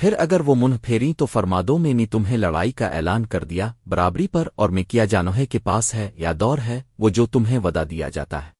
پھر اگر وہ منہ پھیری تو فرمادوں میں نے تمہیں لڑائی کا اعلان کر دیا، برابری پر اور میں کیا جانو ہے کے پاس ہے یا دور ہے، وہ جو تمہیں ودا دیا جاتا ہے۔